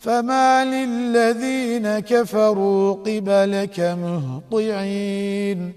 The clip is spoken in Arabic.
فما للذين كفروا قبلك مهطعين.